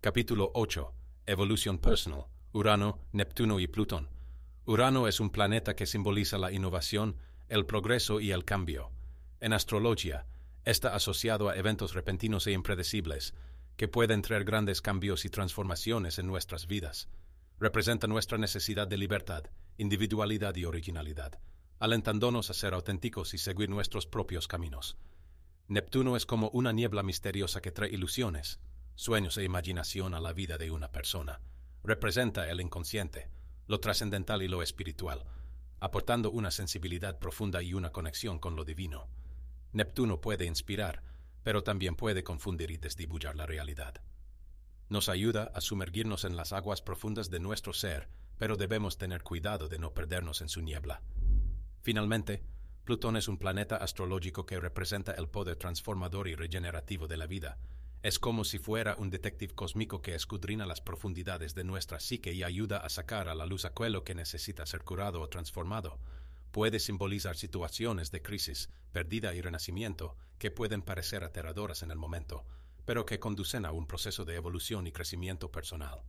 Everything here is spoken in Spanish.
Capítulo 8. Evolución Personal. Urano, Neptuno y Plutón. Urano es un planeta que simboliza la innovación, el progreso y el cambio. En astrología, está asociado a eventos repentinos e impredecibles, que pueden traer grandes cambios y transformaciones en nuestras vidas. Representa nuestra necesidad de libertad, individualidad y originalidad, alentándonos a ser auténticos y seguir nuestros propios caminos. Neptuno es como una niebla misteriosa que trae ilusiones, sueños e imaginación a la vida de una persona. Representa el inconsciente, lo trascendental y lo espiritual, aportando una sensibilidad profunda y una conexión con lo divino. Neptuno puede inspirar, pero también puede confundir y desdibujar la realidad. Nos ayuda a sumergirnos en las aguas profundas de nuestro ser, pero debemos tener cuidado de no perdernos en su niebla. Finalmente, Plutón es un planeta astrológico que representa el poder transformador y regenerativo de la vida, es como si fuera un detective cósmico que escudrina las profundidades de nuestra psique y ayuda a sacar a la luz aquello que necesita ser curado o transformado. Puede simbolizar situaciones de crisis, pérdida y renacimiento que pueden parecer aterradoras en el momento, pero que conducen a un proceso de evolución y crecimiento personal.